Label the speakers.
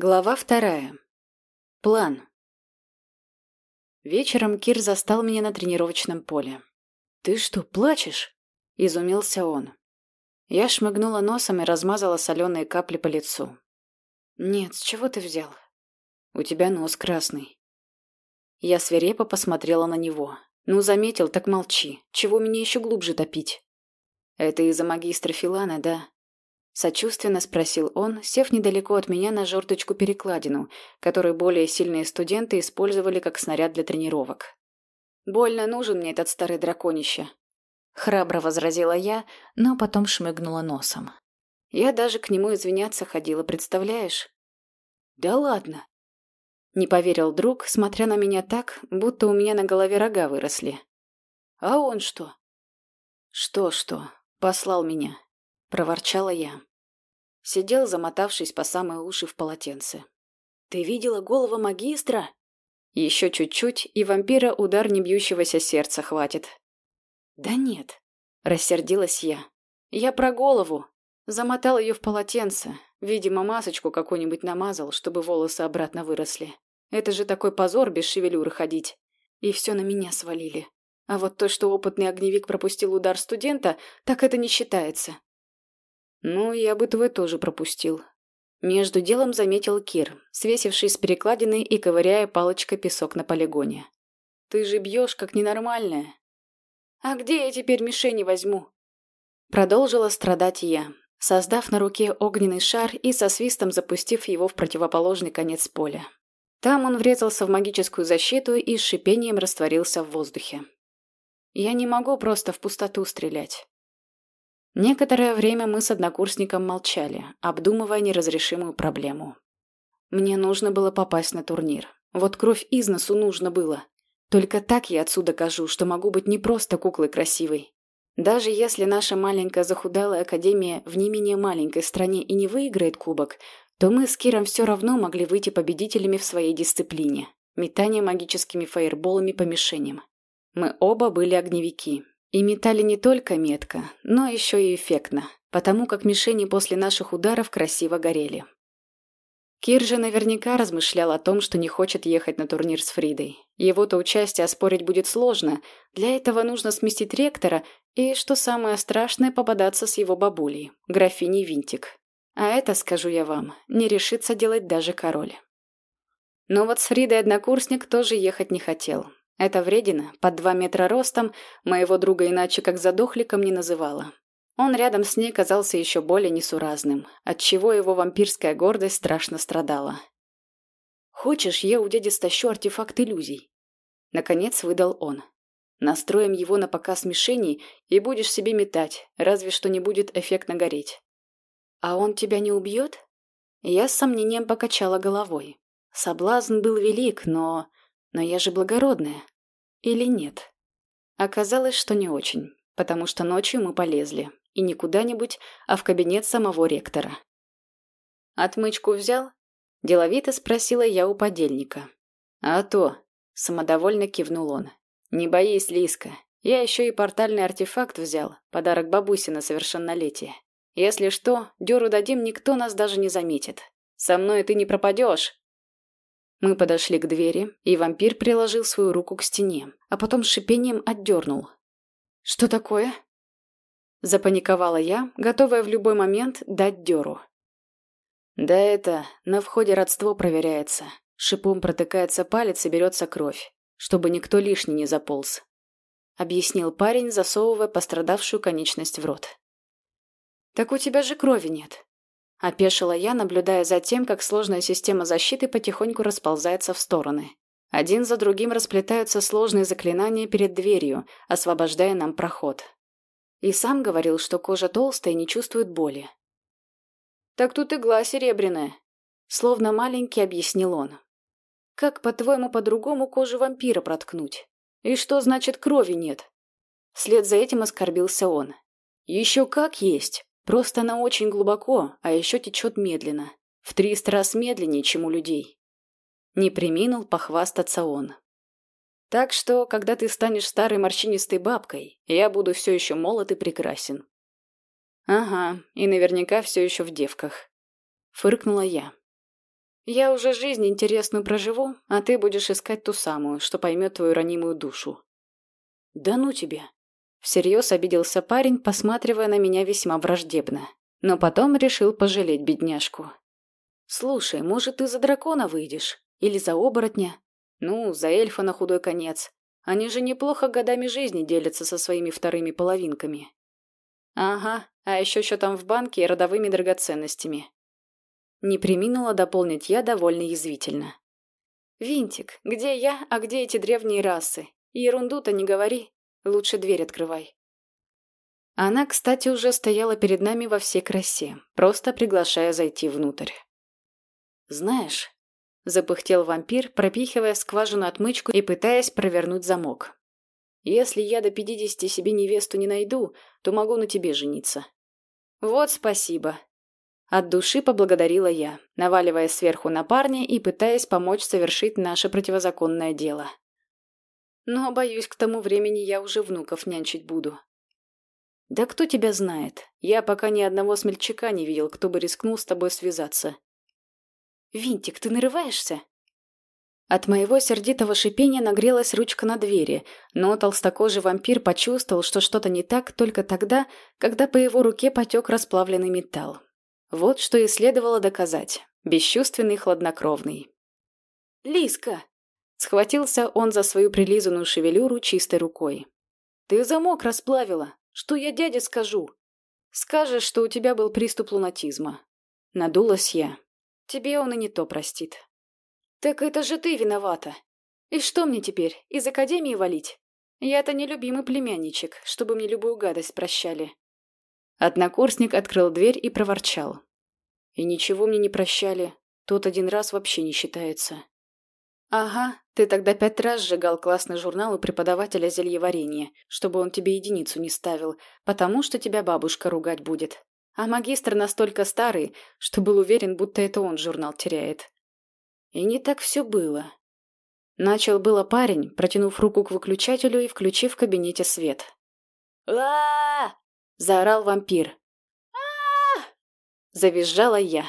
Speaker 1: Глава вторая. План. Вечером Кир застал меня на тренировочном поле. «Ты что, плачешь?» – изумился он. Я шмыгнула носом и размазала соленые капли по лицу. «Нет, с чего ты взял?» «У тебя нос красный». Я свирепо посмотрела на него. «Ну, заметил, так молчи. Чего меня еще глубже топить?» «Это из-за магистра Филана, да?» Сочувственно спросил он, сев недалеко от меня на жерточку-перекладину, которую более сильные студенты использовали как снаряд для тренировок. «Больно нужен мне этот старый драконище», — храбро возразила я, но потом шмыгнула носом. Я даже к нему извиняться ходила, представляешь? «Да ладно!» Не поверил друг, смотря на меня так, будто у меня на голове рога выросли. «А он что?» «Что-что? Послал меня», — проворчала я. Сидел, замотавшись по самые уши в полотенце. «Ты видела голову магистра?» «Еще чуть-чуть, и вампира удар не бьющегося сердца хватит». «Да нет», — рассердилась я. «Я про голову. Замотал ее в полотенце. Видимо, масочку какую-нибудь намазал, чтобы волосы обратно выросли. Это же такой позор без шевелюры ходить. И все на меня свалили. А вот то, что опытный огневик пропустил удар студента, так это не считается. Ну, я бы твой тоже пропустил. Между делом заметил Кир, свесивший с перекладины и ковыряя палочкой песок на полигоне. Ты же бьешь, как ненормальная. А где я теперь мишени возьму? Продолжила страдать я, создав на руке огненный шар и со свистом запустив его в противоположный конец поля. Там он врезался в магическую защиту и с шипением растворился в воздухе. Я не могу просто в пустоту стрелять. Некоторое время мы с однокурсником молчали, обдумывая неразрешимую проблему. Мне нужно было попасть на турнир. Вот кровь из носу нужно было. Только так я отсюда кажу, что могу быть не просто куклой красивой. Даже если наша маленькая захудалая академия в не менее маленькой стране и не выиграет кубок, то мы с Киром все равно могли выйти победителями в своей дисциплине – метание магическими фаерболами по мишеням. Мы оба были огневики, и метали не только метко, но еще и эффектно, потому как мишени после наших ударов красиво горели. Кир же наверняка размышлял о том, что не хочет ехать на турнир с Фридой. Его-то участие оспорить будет сложно, для этого нужно сместить ректора и, что самое страшное, попадаться с его бабулей, графиней Винтик. А это, скажу я вам, не решится делать даже король. Но вот с Фридой однокурсник тоже ехать не хотел, эта вредина, под два метра ростом, моего друга иначе как задохликом не называла. Он рядом с ней казался еще более несуразным, отчего его вампирская гордость страшно страдала. «Хочешь, я у дяди стащу артефакт иллюзий?» Наконец выдал он. «Настроим его на показ мишеней и будешь себе метать, разве что не будет эффектно гореть». «А он тебя не убьет?» Я с сомнением покачала головой. Соблазн был велик, но... Но я же благородная. Или нет? Оказалось, что не очень, потому что ночью мы полезли. И не куда-нибудь, а в кабинет самого ректора. «Отмычку взял?» – деловито спросила я у подельника. «А то», – самодовольно кивнул он. «Не боись, Лиска, я еще и портальный артефакт взял, подарок бабусе на совершеннолетие. Если что, дёру дадим, никто нас даже не заметит. Со мной ты не пропадешь, мы подошли к двери, и вампир приложил свою руку к стене, а потом с шипением отдернул. «Что такое?» Запаниковала я, готовая в любой момент дать дёру. «Да это, на входе родство проверяется. Шипом протыкается палец и берется кровь, чтобы никто лишний не заполз», — объяснил парень, засовывая пострадавшую конечность в рот. «Так у тебя же крови нет», Опешила я, наблюдая за тем, как сложная система защиты потихоньку расползается в стороны. Один за другим расплетаются сложные заклинания перед дверью, освобождая нам проход. И сам говорил, что кожа толстая и не чувствует боли. «Так тут игла серебряная», — словно маленький объяснил он. «Как, по-твоему, по-другому кожу вампира проткнуть? И что значит крови нет?» Вслед за этим оскорбился он. «Еще как есть!» Просто она очень глубоко, а еще течет медленно. В триста раз медленнее, чем у людей. Не приминул похвастаться он. Так что, когда ты станешь старой морщинистой бабкой, я буду все еще молод и прекрасен. Ага, и наверняка все еще в девках. Фыркнула я. Я уже жизнь интересную проживу, а ты будешь искать ту самую, что поймет твою ранимую душу. Да ну тебе. Всерьез обиделся парень, посматривая на меня весьма враждебно. Но потом решил пожалеть бедняжку. «Слушай, может, ты за дракона выйдешь? Или за оборотня? Ну, за эльфа на худой конец. Они же неплохо годами жизни делятся со своими вторыми половинками». «Ага, а еще что там в банке и родовыми драгоценностями». Не приминула дополнить я довольно язвительно. «Винтик, где я, а где эти древние расы? Ерунду-то не говори. Лучше дверь открывай». Она, кстати, уже стояла перед нами во всей красе, просто приглашая зайти внутрь. «Знаешь...» — запыхтел вампир, пропихивая скважину отмычку и пытаясь провернуть замок. «Если я до пятидесяти себе невесту не найду, то могу на тебе жениться». «Вот спасибо». От души поблагодарила я, наваливая сверху на парня и пытаясь помочь совершить наше противозаконное дело. Но, боюсь, к тому времени я уже внуков нянчить буду. «Да кто тебя знает? Я пока ни одного смельчака не видел, кто бы рискнул с тобой связаться». «Винтик, ты нарываешься?» От моего сердитого шипения нагрелась ручка на двери, но толстокожий вампир почувствовал, что что-то не так только тогда, когда по его руке потек расплавленный металл. Вот что и следовало доказать. Бесчувственный, хладнокровный. «Лиска!» Схватился он за свою прилизанную шевелюру чистой рукой. «Ты замок расплавила! Что я дяде скажу? Скажешь, что у тебя был приступ лунатизма. Надулась я. Тебе он и не то простит. Так это же ты виновата. И что мне теперь, из академии валить? Я-то не любимый племянничек, чтобы мне любую гадость прощали. Однокурсник открыл дверь и проворчал. И ничего мне не прощали. Тот один раз вообще не считается. «Ага, ты тогда пять раз сжигал классный журнал у преподавателя зельеварения, чтобы он тебе единицу не ставил, потому что тебя бабушка ругать будет. А магистр настолько старый, что был уверен, будто это он журнал теряет». И не так все было. Начал было парень, протянув руку к выключателю и включив в кабинете свет. а заорал вампир. а Завизжала я.